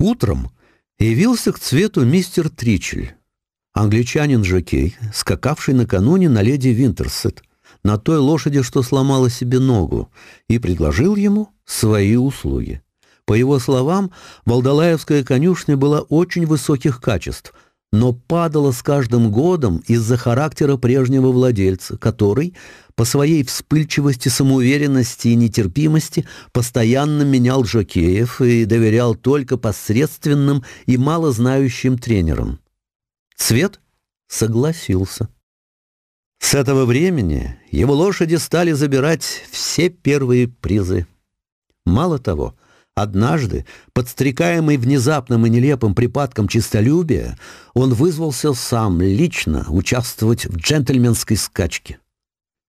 Утром явился к цвету мистер Тричель, англичанин Жокей, скакавший накануне на леди Винтерсет, на той лошади, что сломала себе ногу, и предложил ему свои услуги. По его словам, Валдалаевская конюшня была очень высоких качеств — но падала с каждым годом из-за характера прежнего владельца, который по своей вспыльчивости, самоуверенности и нетерпимости постоянно менял жокеев и доверял только посредственным и малознающим тренерам. Цвет согласился. С этого времени его лошади стали забирать все первые призы. Мало того, — однажды, подстрекаемый внезапным и нелепым припадком честолюбия, он вызвался сам лично участвовать в джентльменской скачке.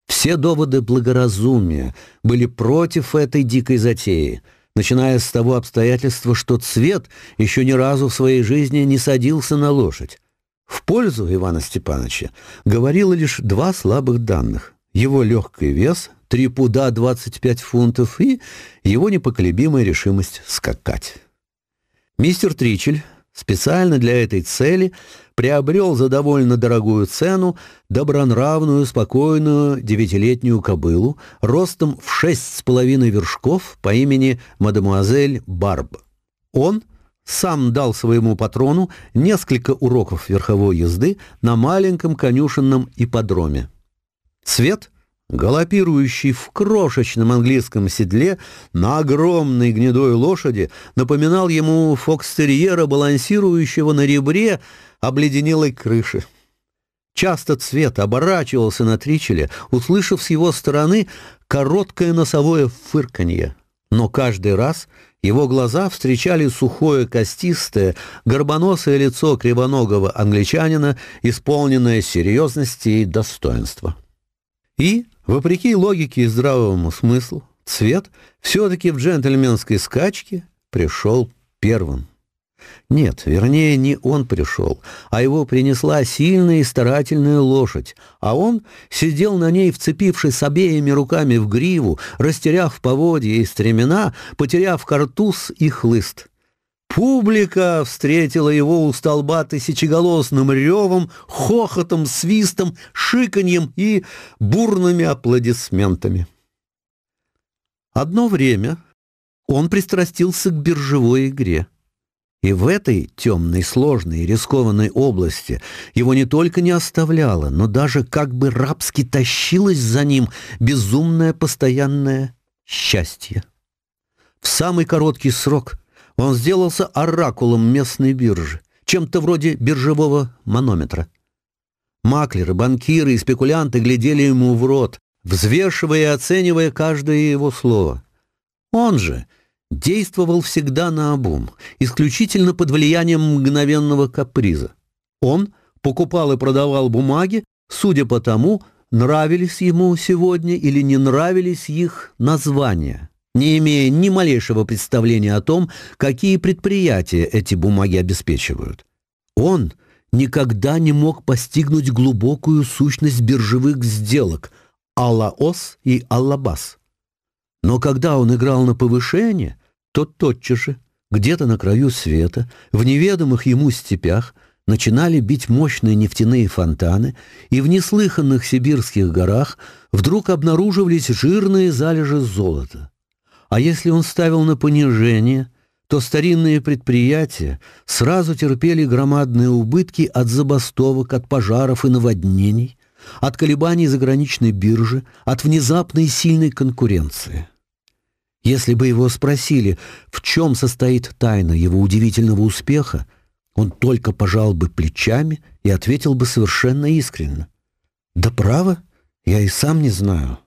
Все доводы благоразумия были против этой дикой затеи, начиная с того обстоятельства, что Цвет еще ни разу в своей жизни не садился на лошадь. В пользу Ивана Степановича говорило лишь два слабых данных. Его легкий вес, 3 пуда 25 фунтов, и его непоколебимая решимость скакать. Мистер Тричель специально для этой цели приобрел за довольно дорогую цену добронравную, спокойную девятилетнюю кобылу ростом в шесть с половиной вершков по имени мадемуазель Барб. Он — сам дал своему патрону несколько уроков верховой езды на маленьком конюшенном ипподроме. Цвет, галопирующий в крошечном английском седле на огромной гнедой лошади, напоминал ему фокстерьера, балансирующего на ребре обледенелой крыши. Часто Цвет оборачивался на Тричеле, услышав с его стороны короткое носовое фырканье. Но каждый раз — его глаза встречали сухое, костистое, горбоносое лицо кривоногого англичанина, исполненное серьезности и достоинства. И, вопреки логике и здравому смыслу, цвет все-таки в джентльменской скачке пришел первым. Нет, вернее, не он пришел, а его принесла сильная и старательная лошадь, а он сидел на ней, вцепившись обеими руками в гриву, растеряв поводья и стремена, потеряв картуз и хлыст. Публика встретила его у столба тысячеголосным ревом, хохотом, свистом, шиканьем и бурными аплодисментами. Одно время он пристрастился к биржевой игре. И в этой темной, сложной и рискованной области его не только не оставляло, но даже как бы рабски тащилось за ним безумное постоянное счастье. В самый короткий срок – он сделался оракулом местной биржи, чем-то вроде биржевого манометра. Маклеры, банкиры и спекулянты глядели ему в рот, взвешивая и оценивая каждое его слово. Он же действовал всегда на обум, исключительно под влиянием мгновенного каприза. Он покупал и продавал бумаги, судя по тому, нравились ему сегодня или не нравились их названия не имея ни малейшего представления о том, какие предприятия эти бумаги обеспечивают. Он никогда не мог постигнуть глубокую сущность биржевых сделок Аллаос и Аллабас. Но когда он играл на повышение, то тотчас же, где-то на краю света, в неведомых ему степях, начинали бить мощные нефтяные фонтаны, и в неслыханных сибирских горах вдруг обнаруживались жирные залежи золота. А если он ставил на понижение, то старинные предприятия сразу терпели громадные убытки от забастовок, от пожаров и наводнений, от колебаний заграничной биржи, от внезапной сильной конкуренции. Если бы его спросили, в чем состоит тайна его удивительного успеха, он только пожал бы плечами и ответил бы совершенно искренне. «Да право, я и сам не знаю».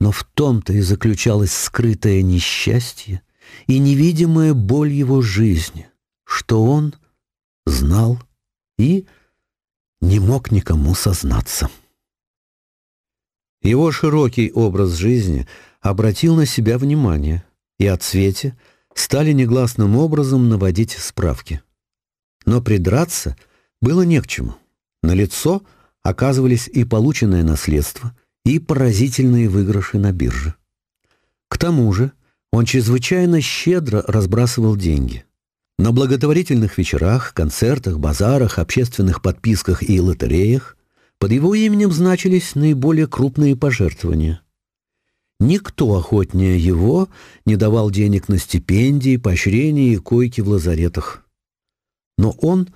Но в том-то и заключалось скрытое несчастье и невидимая боль его жизни, что он знал и не мог никому сознаться. Его широкий образ жизни — обратил на себя внимание, и о цвете стали негласным образом наводить справки. Но придраться было не к чему. На лицо оказывались и полученное наследство, и поразительные выигрыши на бирже. К тому же он чрезвычайно щедро разбрасывал деньги. На благотворительных вечерах, концертах, базарах, общественных подписках и лотереях под его именем значились наиболее крупные пожертвования. Никто охотнее его не давал денег на стипендии, поощрения и койки в лазаретах. Но он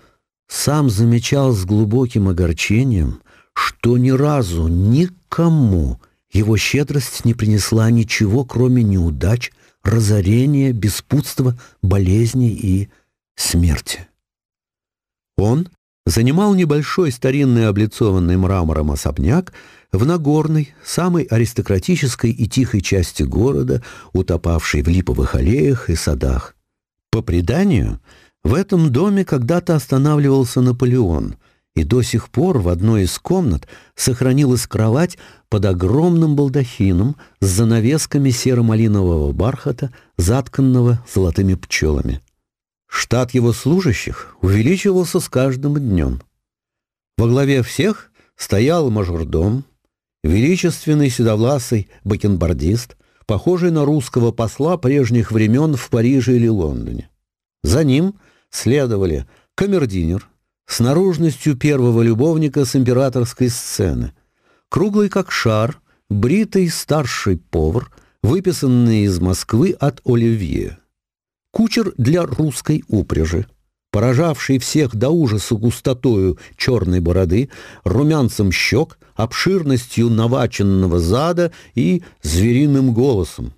сам замечал с глубоким огорчением, что ни разу никому его щедрость не принесла ничего, кроме неудач, разорения, беспутства, болезней и смерти. Он занимал небольшой старинный облицованный мрамором особняк в Нагорной, самой аристократической и тихой части города, утопавшей в липовых аллеях и садах. По преданию, в этом доме когда-то останавливался Наполеон, и до сих пор в одной из комнат сохранилась кровать под огромным балдахином с занавесками серо-малинового бархата, затканного золотыми пчелами. Штат его служащих увеличивался с каждым днем. Во главе всех стоял мажордом, величественный седовласый бакенбардист, похожий на русского посла прежних времен в Париже или Лондоне. За ним следовали камердинер с наружностью первого любовника с императорской сцены, круглый как шар, бритый старший повар, выписанный из Москвы от Оливье, кучер для русской упряжи, поражавший всех до ужаса густотою черной бороды, румянцем щек, обширностью наваченного зада и звериным голосом.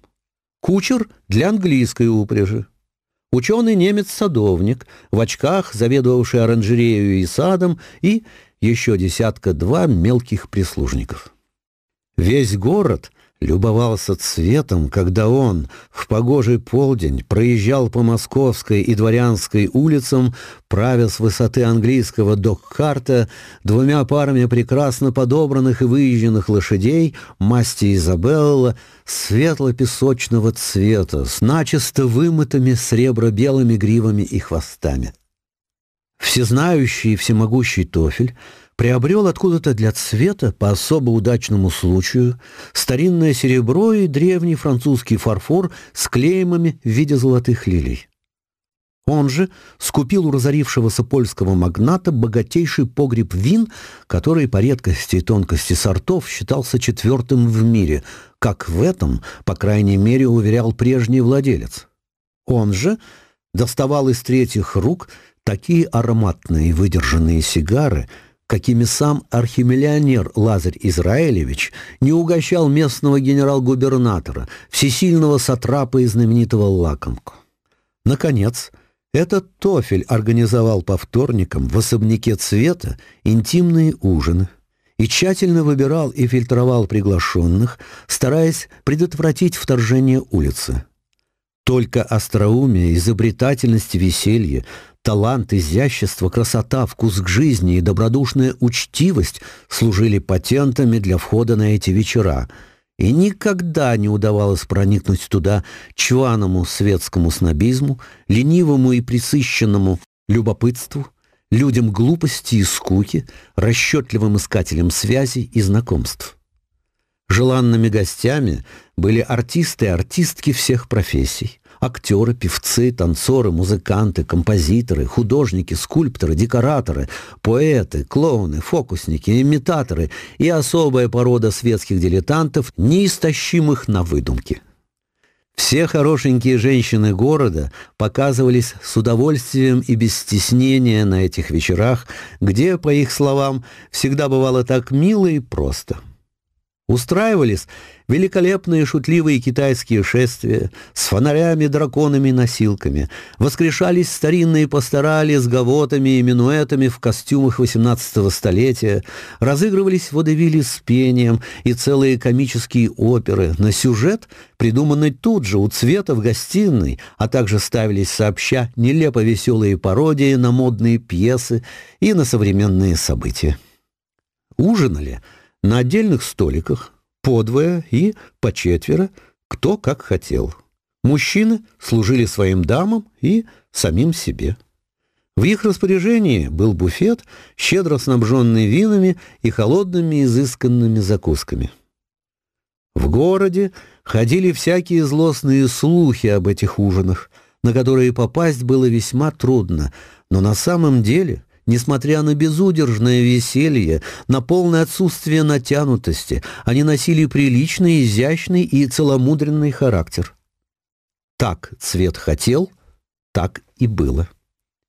ученый немец-садовник, в очках, заведовавший оранжерею и садом, и еще десятка-два мелких прислужников. Весь город любовался цветом, когда он в погожий полдень проезжал по Московской и Дворянской улицам, правя с высоты английского док-карта двумя парами прекрасно подобранных и выезженных лошадей масти Изабелла светло-песочного цвета с начисто вымытыми сребро-белыми гривами и хвостами. Всезнающий и всемогущий Тофель приобрел откуда-то для цвета по особо удачному случаю старинное серебро и древний французский фарфор с клеемами в виде золотых лилий. Он же скупил у разорившегося польского магната богатейший погреб вин, который по редкости и тонкости сортов считался четвертым в мире, как в этом, по крайней мере, уверял прежний владелец. Он же доставал из третьих рук такие ароматные выдержанные сигары – какими сам архимиллионер Лазарь Израилевич не угощал местного генерал-губернатора, всесильного сатрапа и знаменитого лакомку. Наконец, этот Тофель организовал по вторникам в особняке цвета интимные ужины и тщательно выбирал и фильтровал приглашенных, стараясь предотвратить вторжение улицы. Только остроумие, изобретательность, веселье Талант, изящество, красота, вкус к жизни и добродушная учтивость служили патентами для входа на эти вечера, и никогда не удавалось проникнуть туда чваному светскому снобизму, ленивому и присыщенному любопытству, людям глупости и скуки, расчетливым искателям связей и знакомств. Желанными гостями были артисты и артистки всех профессий, Актеры, певцы, танцоры, музыканты, композиторы, художники, скульпторы, декораторы, поэты, клоуны, фокусники, имитаторы и особая порода светских дилетантов, неистощимых на выдумки. Все хорошенькие женщины города показывались с удовольствием и без стеснения на этих вечерах, где, по их словам, всегда бывало так мило и просто устраивались великолепные шутливые китайские шествия с фонарями, драконами, носилками. Воскрешались старинные пасторали с гавотами и минуэтами в костюмах XVIII столетия. Разыгрывались водевили с пением и целые комические оперы на сюжет, придуманный тут же у цвета в гостиной, а также ставились сообща нелепо веселые пародии на модные пьесы и на современные события. Ужинали – на отдельных столиках, подвое и по четверо, кто как хотел. Мужчины служили своим дамам и самим себе. В их распоряжении был буфет, щедро снабженный винами и холодными изысканными закусками. В городе ходили всякие злостные слухи об этих ужинах, на которые попасть было весьма трудно, но на самом деле – Несмотря на безудержное веселье, на полное отсутствие натянутости, они носили приличный, изящный и целомудренный характер. Так цвет хотел, так и было.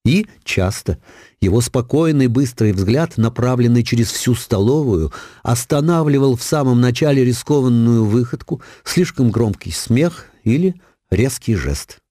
И часто его спокойный быстрый взгляд, направленный через всю столовую, останавливал в самом начале рискованную выходку, слишком громкий смех или резкий жест.